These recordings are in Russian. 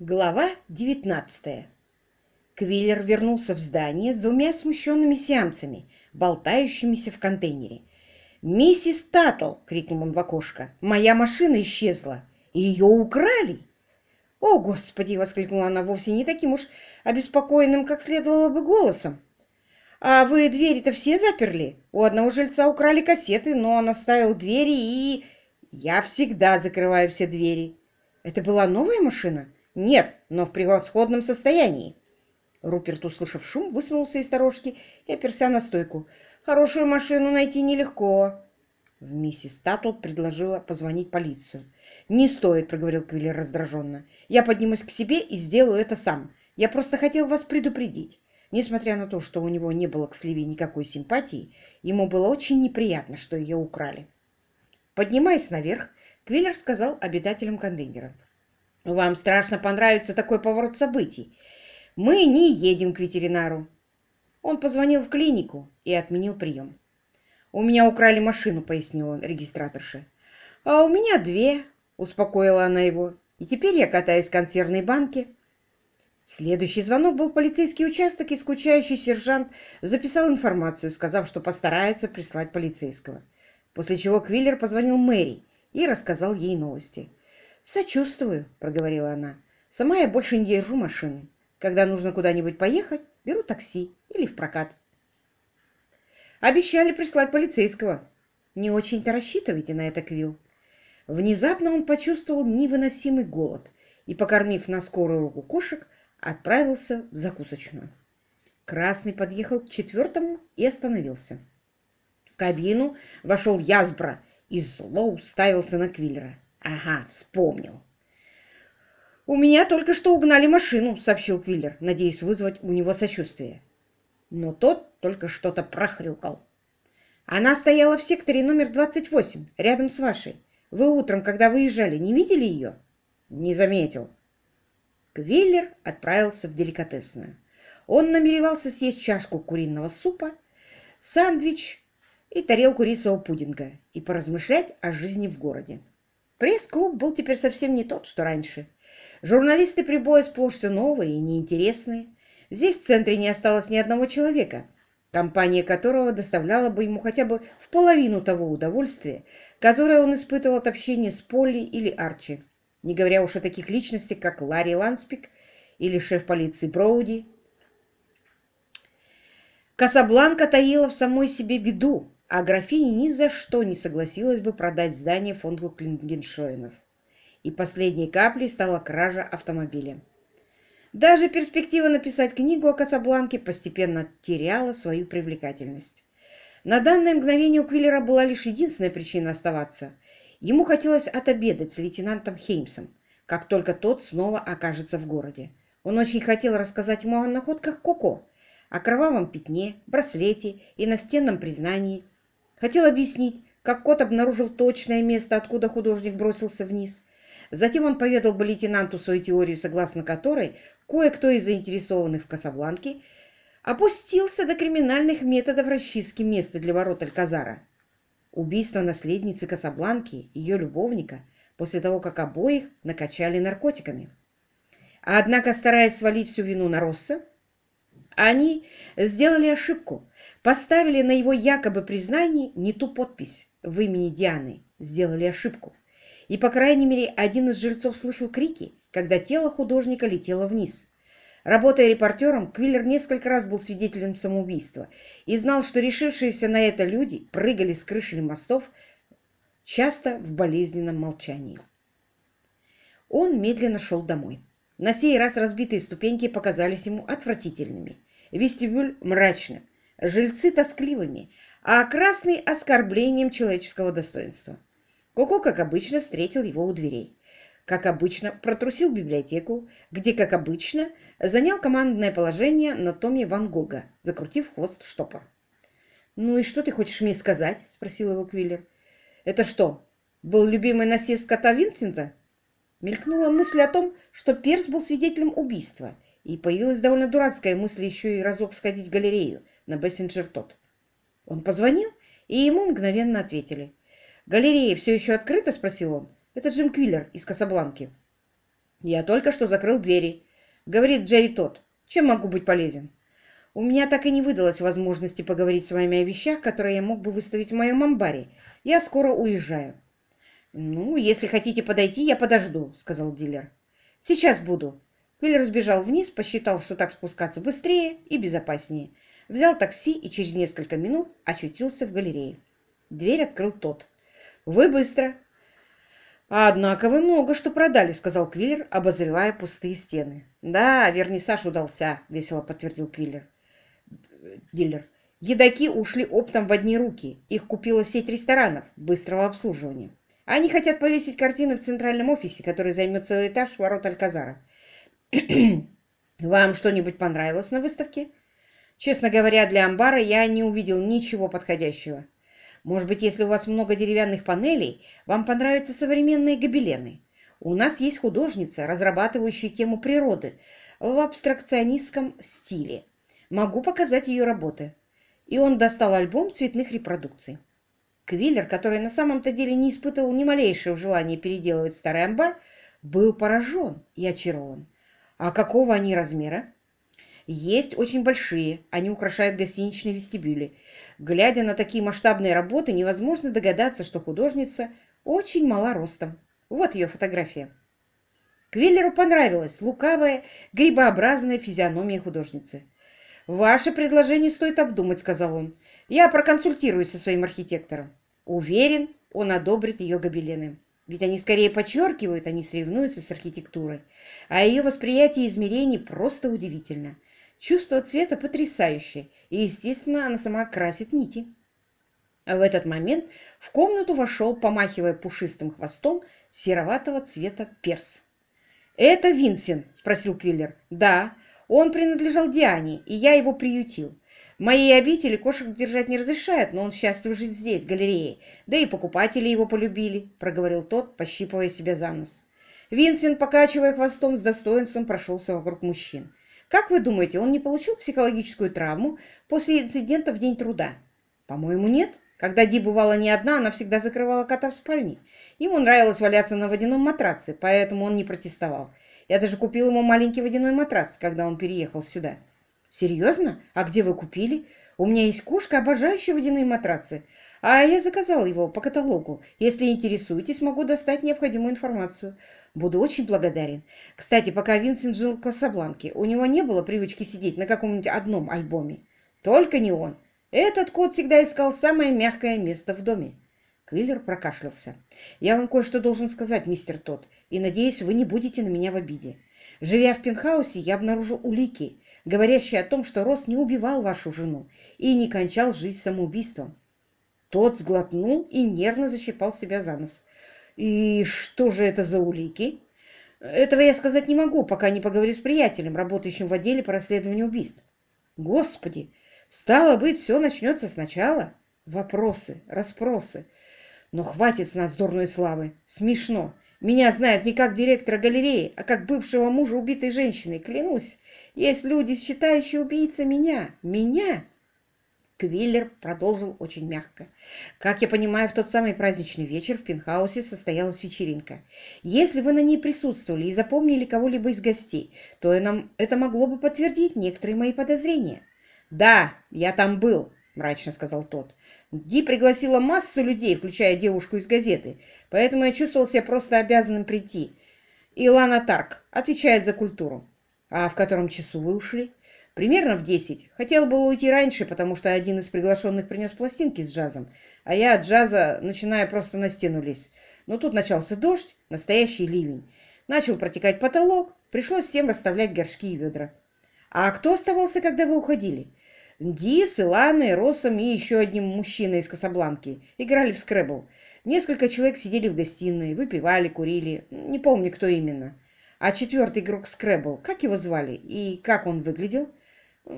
Глава 19 Квиллер вернулся в здание с двумя смущенными сиамцами, болтающимися в контейнере. «Миссис Таттл!» — крикнул он в окошко. «Моя машина исчезла! Ее украли!» «О, Господи!» — воскликнула она вовсе не таким уж обеспокоенным, как следовало бы голосом. «А вы двери-то все заперли? У одного жильца украли кассеты, но он оставил двери и...» «Я всегда закрываю все двери». «Это была новая машина?» «Нет, но в превосходном состоянии». Руперт, услышав шум, высунулся из сторожки и оперся на стойку. «Хорошую машину найти нелегко». Миссис Таттл предложила позвонить полицию. «Не стоит», — проговорил Квиллер раздраженно. «Я поднимусь к себе и сделаю это сам. Я просто хотел вас предупредить». Несмотря на то, что у него не было к Сливе никакой симпатии, ему было очень неприятно, что ее украли. Поднимаясь наверх, Квиллер сказал обитателям контейнера. Вам страшно понравится такой поворот событий. Мы не едем к ветеринару. Он позвонил в клинику и отменил прием. «У меня украли машину», — пояснил он. «А у меня две», — успокоила она его. «И теперь я катаюсь в консервной банке». Следующий звонок был в полицейский участок, и скучающий сержант записал информацию, сказав, что постарается прислать полицейского. После чего Квиллер позвонил Мэри и рассказал ей новости. «Сочувствую», — проговорила она. «Сама я больше не держу машину. Когда нужно куда-нибудь поехать, беру такси или в прокат». Обещали прислать полицейского. Не очень-то рассчитывайте на это, Квилл. Внезапно он почувствовал невыносимый голод и, покормив на скорую руку кошек, отправился в закусочную. Красный подъехал к четвертому и остановился. В кабину вошел Язбра и зло уставился на Квиллера. Ага, вспомнил. «У меня только что угнали машину», — сообщил Квиллер, надеясь вызвать у него сочувствие. Но тот только что-то прохрюкал. «Она стояла в секторе номер 28, рядом с вашей. Вы утром, когда выезжали, не видели ее?» «Не заметил». Квиллер отправился в деликатесную. Он намеревался съесть чашку куриного супа, сандвич и тарелку рисового пудинга и поразмышлять о жизни в городе. Пресс-клуб был теперь совсем не тот, что раньше. Журналисты прибоя сплошь все новые и неинтересные. Здесь в центре не осталось ни одного человека, компания которого доставляла бы ему хотя бы в половину того удовольствия, которое он испытывал от общения с Полли или Арчи, не говоря уж о таких личностях, как Ларри Ланспик или шеф полиции Броуди. Касабланка таила в самой себе беду, а графиня ни за что не согласилась бы продать здание фонду Клингеншоинов. И последней каплей стала кража автомобиля. Даже перспектива написать книгу о Касабланке постепенно теряла свою привлекательность. На данное мгновение у Квиллера была лишь единственная причина оставаться. Ему хотелось отобедать с лейтенантом Хеймсом, как только тот снова окажется в городе. Он очень хотел рассказать ему о находках Коко, о кровавом пятне, браслете и настенном признании, Хотел объяснить, как кот обнаружил точное место, откуда художник бросился вниз. Затем он поведал бы лейтенанту свою теорию, согласно которой кое-кто из заинтересованных в Касабланке опустился до криминальных методов расчистки места для ворот Альказара. Убийство наследницы Касабланки, ее любовника, после того, как обоих накачали наркотиками. Однако, стараясь свалить всю вину на Росса, они сделали ошибку, поставили на его якобы признании не ту подпись в имени Дианы, сделали ошибку. И, по крайней мере, один из жильцов слышал крики, когда тело художника летело вниз. Работая репортером, Квиллер несколько раз был свидетелем самоубийства и знал, что решившиеся на это люди прыгали с крыши мостов, часто в болезненном молчании. Он медленно шел домой. На сей раз разбитые ступеньки показались ему отвратительными вестибюль мрачным, жильцы тоскливыми, а красный оскорблением человеческого достоинства. Коко, как обычно, встретил его у дверей. Как обычно, протрусил библиотеку, где, как обычно, занял командное положение на томе Ван Гога, закрутив хвост штопор. «Ну и что ты хочешь мне сказать?» — спросил его Квиллер. «Это что, был любимый насест кота Винсента?» Мелькнула мысль о том, что Перс был свидетелем убийства — и появилась довольно дурацкая мысль еще и разок сходить в галерею на Бессинджер-Тот. Он позвонил, и ему мгновенно ответили. «Галерея все еще открыта?» – спросил он. «Это Джим Квиллер из Касабланки». «Я только что закрыл двери», — говорит Джерри Тот. «Чем могу быть полезен?» «У меня так и не выдалось возможности поговорить с вами о вещах, которые я мог бы выставить в моем амбаре. Я скоро уезжаю». «Ну, если хотите подойти, я подожду», — сказал дилер. «Сейчас буду». Квиллер сбежал вниз, посчитал, что так спускаться быстрее и безопаснее. Взял такси и через несколько минут очутился в галерее. Дверь открыл тот. «Вы быстро!» «Однако вы много что продали», — сказал Квиллер, обозревая пустые стены. «Да, вернисаж удался», — весело подтвердил Квиллер. Дилер. «Едаки ушли оптом в одни руки. Их купила сеть ресторанов быстрого обслуживания. Они хотят повесить картины в центральном офисе, который займет целый этаж ворот Альказара. Вам что-нибудь понравилось на выставке? Честно говоря, для амбара я не увидел ничего подходящего. Может быть, если у вас много деревянных панелей, вам понравятся современные гобелены. У нас есть художница, разрабатывающая тему природы в абстракционистском стиле. Могу показать ее работы. И он достал альбом цветных репродукций. Квиллер, который на самом-то деле не испытывал ни малейшего желания переделывать старый амбар, был поражен и очарован. А какого они размера? Есть очень большие, они украшают гостиничные вестибюли. Глядя на такие масштабные работы, невозможно догадаться, что художница очень мала ростом. Вот ее фотография. Квиллеру понравилась лукавая, грибообразная физиономия художницы. «Ваше предложение стоит обдумать», — сказал он. «Я проконсультируюсь со своим архитектором. Уверен, он одобрит ее гобелены. Ведь они скорее подчеркивают, они соревнуются с архитектурой. А ее восприятие измерений просто удивительно. Чувство цвета потрясающее, и, естественно, она сама красит нити. В этот момент в комнату вошел, помахивая пушистым хвостом, сероватого цвета перс. «Это Винсент?» – спросил Квиллер. «Да, он принадлежал Диане, и я его приютил. В моей обители кошек держать не разрешают, но он счастлив жить здесь, в галерее. Да и покупатели его полюбили», – проговорил тот, пощипывая себя за нос. Винсент, покачивая хвостом, с достоинством прошелся вокруг мужчин. Как вы думаете, он не получил психологическую травму после инцидента в День труда? По-моему, нет. Когда Ди бывала не одна, она всегда закрывала кота в спальне. Ему нравилось валяться на водяном матраце, поэтому он не протестовал. Я даже купил ему маленький водяной матрац, когда он переехал сюда. Серьезно? А где вы купили? У меня есть кошка, обожающая водяные матрацы. А я заказал его по каталогу. Если интересуетесь, могу достать необходимую информацию. Буду очень благодарен. Кстати, пока Винсент жил в Касабланке, у него не было привычки сидеть на каком-нибудь одном альбоме. Только не он. Этот кот всегда искал самое мягкое место в доме. Квиллер прокашлялся. «Я вам кое-что должен сказать, мистер Тот, и надеюсь, вы не будете на меня в обиде. Живя в пентхаусе, я обнаружил улики, говорящие о том, что Рос не убивал вашу жену и не кончал жизнь самоубийством. Тот сглотнул и нервно защипал себя за нос. «И что же это за улики?» «Этого я сказать не могу, пока не поговорю с приятелем, работающим в отделе по расследованию убийств». «Господи! Стало быть, все начнется сначала?» «Вопросы, расспросы. Но хватит с нас дурной славы. Смешно. Меня знают не как директора галереи, а как бывшего мужа убитой женщины. Клянусь, есть люди, считающие убийцей меня. Меня!» Квиллер продолжил очень мягко. «Как я понимаю, в тот самый праздничный вечер в Пентхаусе состоялась вечеринка. Если вы на ней присутствовали и запомнили кого-либо из гостей, то это могло бы подтвердить некоторые мои подозрения». «Да, я там был», — мрачно сказал тот. «Ди пригласила массу людей, включая девушку из газеты, поэтому я чувствовал себя просто обязанным прийти. Илана Тарк отвечает за культуру». «А в котором часу вы ушли?» Примерно в десять. Хотел было уйти раньше, потому что один из приглашенных принес пластинки с джазом, а я от джаза, начиная просто на стену лезть. Но тут начался дождь, настоящий ливень. Начал протекать потолок, пришлось всем расставлять горшки и ведра. А кто оставался, когда вы уходили? Ди с Иланой, Росом и еще одним мужчиной из Касабланки. Играли в скребл. Несколько человек сидели в гостиной, выпивали, курили. Не помню, кто именно. А четвертый игрок скребл, как его звали и как он выглядел?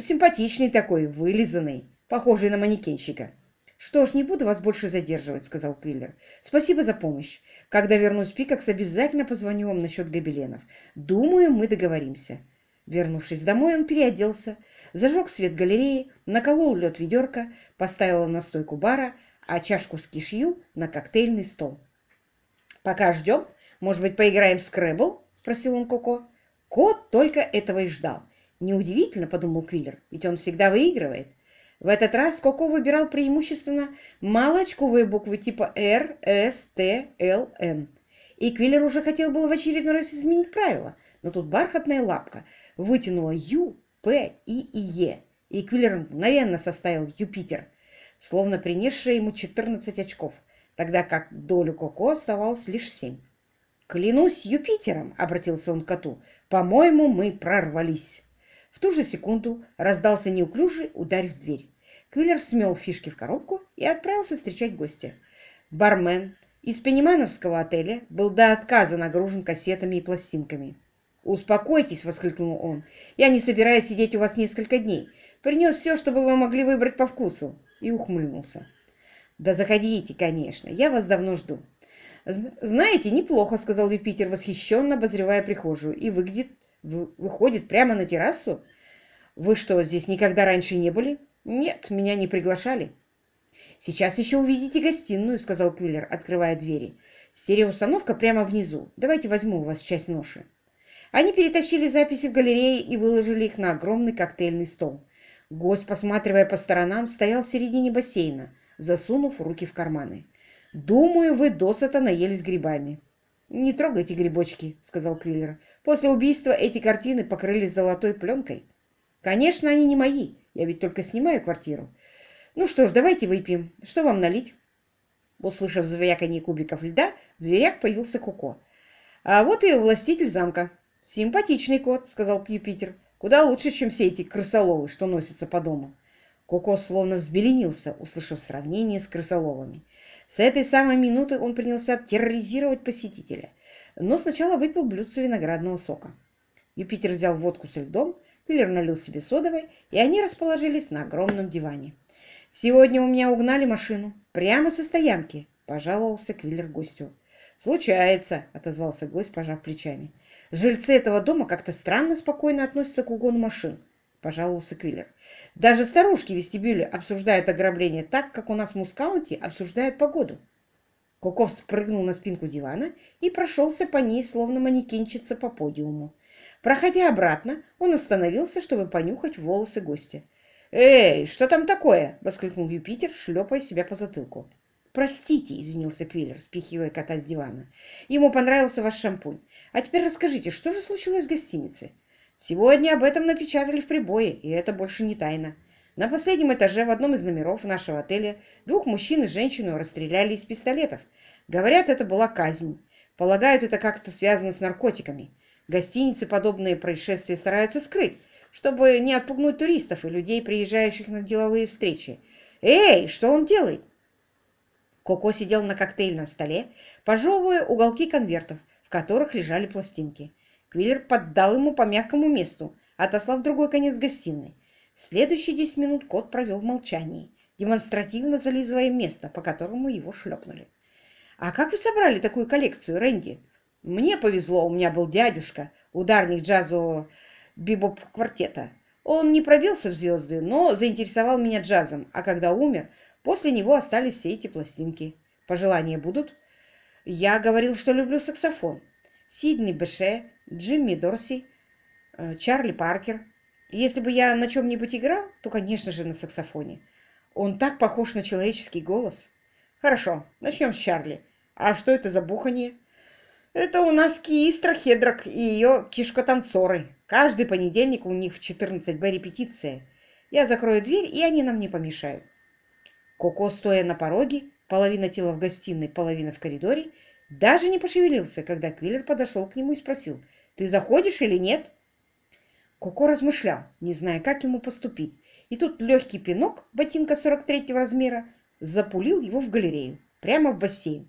Симпатичный такой, вылизанный, похожий на манекенщика. «Что ж, не буду вас больше задерживать», — сказал Квиллер. «Спасибо за помощь. Когда вернусь в Пикакс, обязательно позвоню вам насчет гобеленов. Думаю, мы договоримся». Вернувшись домой, он переоделся, зажег свет галереи, наколол лед ведерка, поставил на стойку бара, а чашку с кишью на коктейльный стол. «Пока ждем, Может быть, поиграем в скрэбл?» — спросил он Коко. Кот только этого и ждал. Неудивительно, подумал Квиллер, ведь он всегда выигрывает. В этот раз Коко выбирал преимущественно малоочковые буквы типа R, S, T, L, N. И Квиллер уже хотел было в очередной раз изменить правила, но тут бархатная лапка вытянула Ю, П, И и Е, и Квиллер мгновенно составил Юпитер, словно принесший ему 14 очков, тогда как долю Коко оставалось лишь 7. «Клянусь Юпитером!» — обратился он к коту. «По-моему, мы прорвались!» В ту же секунду раздался неуклюжий удар в дверь. Квиллер смел фишки в коробку и отправился встречать гостя. Бармен из Пенемановского отеля был до отказа нагружен кассетами и пластинками. «Успокойтесь!» — воскликнул он. «Я не собираюсь сидеть у вас несколько дней. Принес все, чтобы вы могли выбрать по вкусу!» И ухмыльнулся. «Да заходите, конечно. Я вас давно жду. «Знаете, неплохо», — сказал Юпитер, восхищенно обозревая прихожую. «И выглядит, выходит прямо на террасу? Вы что, здесь никогда раньше не были?» «Нет, меня не приглашали». «Сейчас еще увидите гостиную», — сказал Квиллер, открывая двери. «Стереоустановка прямо внизу. Давайте возьму у вас часть ноши». Они перетащили записи в галерее и выложили их на огромный коктейльный стол. Гость, посматривая по сторонам, стоял в середине бассейна, засунув руки в карманы. Думаю, вы досыта наелись грибами. Не трогайте грибочки, сказал Квиллер. После убийства эти картины покрылись золотой пленкой. Конечно, они не мои. Я ведь только снимаю квартиру. Ну что ж, давайте выпьем. Что вам налить? Услышав звяканье кубиков льда, в дверях появился Коко. А вот и властитель замка. Симпатичный кот, сказал Юпитер. Куда лучше, чем все эти крысоловы, что носятся по дому. Коко словно взбеленился, услышав сравнение с крысоловами. С этой самой минуты он принялся терроризировать посетителя, но сначала выпил блюдце виноградного сока. Юпитер взял водку со льдом, Пиллер налил себе содовой, и они расположились на огромном диване. «Сегодня у меня угнали машину. Прямо со стоянки», — пожаловался Квиллер гостю. «Случается», — отозвался гость, пожав плечами. «Жильцы этого дома как-то странно спокойно относятся к угону машин пожаловался Квиллер. «Даже старушки в вестибюле обсуждают ограбление так, как у нас в Мускаунте обсуждают погоду». Коков спрыгнул на спинку дивана и прошелся по ней, словно манекенщица по подиуму. Проходя обратно, он остановился, чтобы понюхать волосы гостя. «Эй, что там такое?» — воскликнул Юпитер, шлепая себя по затылку. «Простите», — извинился Квиллер, спихивая кота с дивана. «Ему понравился ваш шампунь. А теперь расскажите, что же случилось в гостинице?» Сегодня об этом напечатали в прибое, и это больше не тайна. На последнем этаже в одном из номеров нашего отеля двух мужчин и женщину расстреляли из пистолетов. Говорят, это была казнь. Полагают, это как-то связано с наркотиками. Гостиницы подобные происшествия стараются скрыть, чтобы не отпугнуть туристов и людей, приезжающих на деловые встречи. «Эй, что он делает?» Коко сидел на коктейльном столе, пожевывая уголки конвертов, которых лежали пластинки. Квиллер поддал ему по мягкому месту, отослав другой конец гостиной. Следующие десять минут кот провел в молчании, демонстративно зализывая место, по которому его шлепнули. «А как вы собрали такую коллекцию, Рэнди?» «Мне повезло, у меня был дядюшка, ударник джазового бибоп-квартета. Он не пробился в звезды, но заинтересовал меня джазом, а когда умер, после него остались все эти пластинки. Пожелания будут?» «Я говорил, что люблю саксофон. Сидни Беше, Джимми Дорси, э, Чарли Паркер. Если бы я на чем-нибудь играл, то, конечно же, на саксофоне. Он так похож на человеческий голос. Хорошо, начнем с Чарли. А что это за бухание? Это у нас Киистра Хедрак и ее кишкотанцоры. Каждый понедельник у них в 14 Б репетиция. Я закрою дверь, и они нам не помешают. Коко, стоя на пороге, половина тела в гостиной, половина в коридоре, даже не пошевелился, когда Квиллер подошел к нему и спросил, «Ты заходишь или нет?» Коко размышлял, не зная, как ему поступить. И тут легкий пинок, ботинка 43-го размера, запулил его в галерею, прямо в бассейн,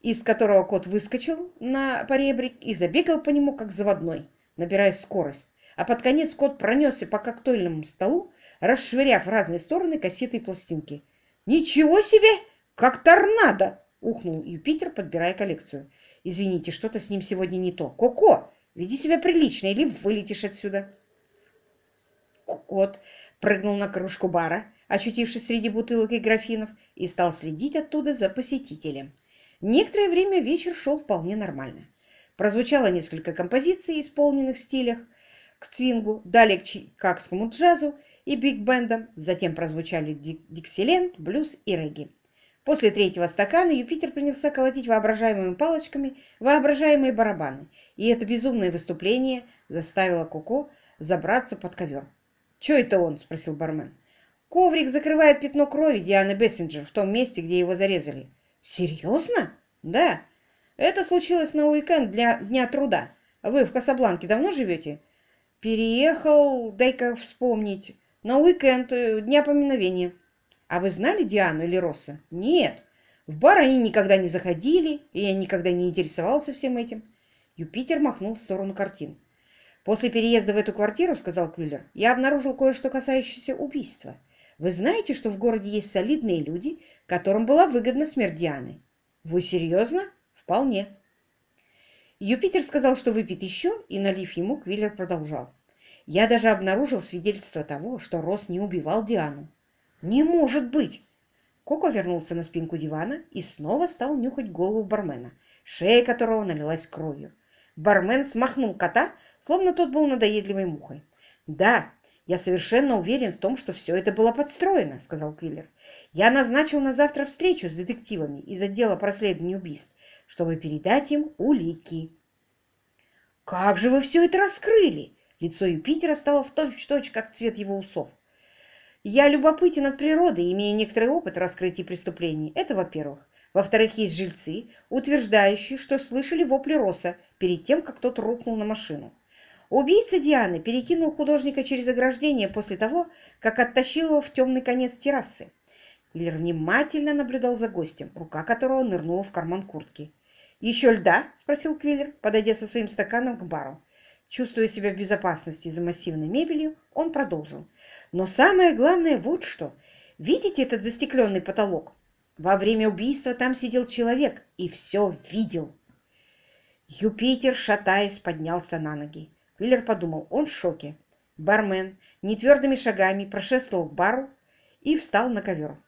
из которого кот выскочил на поребрик и забегал по нему, как заводной, набирая скорость. А под конец кот пронесся по коктейльному столу, расшвыряв в разные стороны кассеты и пластинки. «Ничего себе! Как торнадо!» — ухнул Юпитер, подбирая коллекцию. «Извините, что-то с ним сегодня не то. Коко, веди себя прилично, или вылетишь отсюда!» Кот прыгнул на кружку бара, очутившись среди бутылок и графинов, и стал следить оттуда за посетителем. Некоторое время вечер шел вполне нормально. Прозвучало несколько композиций, исполненных в стилях к свингу, далее к чикагскому джазу и биг-бендам, затем прозвучали диксиленд, блюз и регги. После третьего стакана Юпитер принялся колотить воображаемыми палочками воображаемые барабаны, и это безумное выступление заставило Коко забраться под ковер. «Чё это он?» – спросил бармен. «Коврик закрывает пятно крови Дианы Бессинджер в том месте, где его зарезали». «Серьезно?» «Да. Это случилось на уикенд для Дня труда. Вы в Касабланке давно живете?» «Переехал, дай-ка вспомнить, на уикенд э, Дня поминовения». «А вы знали Диану или Росса?» «Нет. В бар они никогда не заходили, и я никогда не интересовался всем этим». Юпитер махнул в сторону картин. «После переезда в эту квартиру, — сказал Квиллер, — я обнаружил кое-что, касающееся убийства. Вы знаете, что в городе есть солидные люди, которым была выгодна смерть Дианы? Вы серьезно? Вполне. Юпитер сказал, что выпьет еще, и, налив ему, Квиллер продолжал. Я даже обнаружил свидетельство того, что Росс не убивал Диану. Не может быть! Коко вернулся на спинку дивана и снова стал нюхать голову бармена, шея которого налилась кровью. Бармен смахнул кота, словно тот был надоедливой мухой. «Да, «Я совершенно уверен в том, что все это было подстроено», — сказал Квиллер. «Я назначил на завтра встречу с детективами из отдела проследования убийств, чтобы передать им улики». «Как же вы все это раскрыли?» Лицо Юпитера стало в точь-в-точь, -точь, как цвет его усов. «Я любопытен от природы и имею некоторый опыт в раскрытии преступлений. Это во-первых. Во-вторых, есть жильцы, утверждающие, что слышали вопли Росса перед тем, как тот рухнул на машину. Убийца Дианы перекинул художника через ограждение после того, как оттащил его в темный конец террасы. Миллер внимательно наблюдал за гостем, рука которого нырнула в карман куртки. «Еще льда?» – спросил Квиллер, подойдя со своим стаканом к бару. Чувствуя себя в безопасности за массивной мебелью, он продолжил. «Но самое главное вот что. Видите этот застекленный потолок? Во время убийства там сидел человек и все видел». Юпитер, шатаясь, поднялся на ноги. Миллер подумал, он в шоке. Бармен нетвердыми шагами прошествовал к бару и встал на ковер.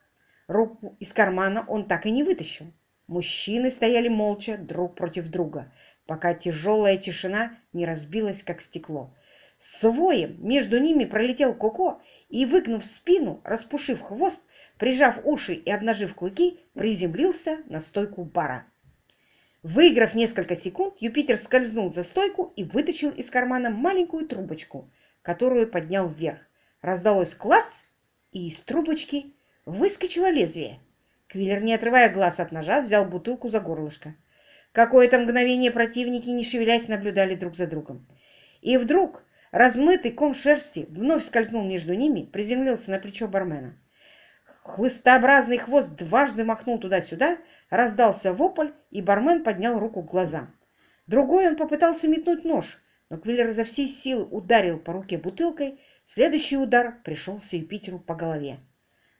Руку из кармана он так и не вытащил. Мужчины стояли молча друг против друга, пока тяжелая тишина не разбилась, как стекло. С между ними пролетел Коко и, выгнув спину, распушив хвост, прижав уши и обнажив клыки, приземлился на стойку бара. Выиграв несколько секунд, Юпитер скользнул за стойку и вытащил из кармана маленькую трубочку, которую поднял вверх. Раздалось клац, и из трубочки выскочило лезвие. Квиллер, не отрывая глаз от ножа, взял бутылку за горлышко. Какое-то мгновение противники, не шевелясь, наблюдали друг за другом. И вдруг размытый ком шерсти вновь скользнул между ними, приземлился на плечо бармена. Хлыстообразный хвост дважды махнул туда-сюда, раздался вопль, и бармен поднял руку к глазам. Другой он попытался метнуть нож, но Квиллер изо всей силы ударил по руке бутылкой, следующий удар пришелся Юпитеру по голове.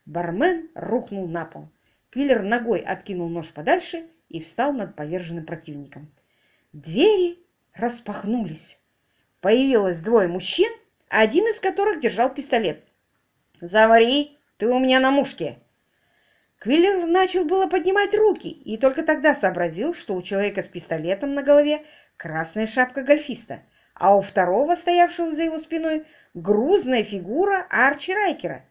Бармен рухнул на пол. Квиллер ногой откинул нож подальше и встал над поверженным противником. Двери распахнулись. Появилось двое мужчин, один из которых держал пистолет. «Завари!» Ты у меня на мушке!» Квиллер начал было поднимать руки и только тогда сообразил, что у человека с пистолетом на голове красная шапка гольфиста, а у второго, стоявшего за его спиной, грузная фигура Арчи Райкера.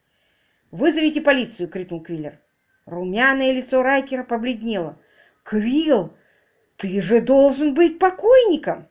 «Вызовите полицию!» — крикнул Квиллер. Румяное лицо Райкера побледнело. «Квилл, ты же должен быть покойником!»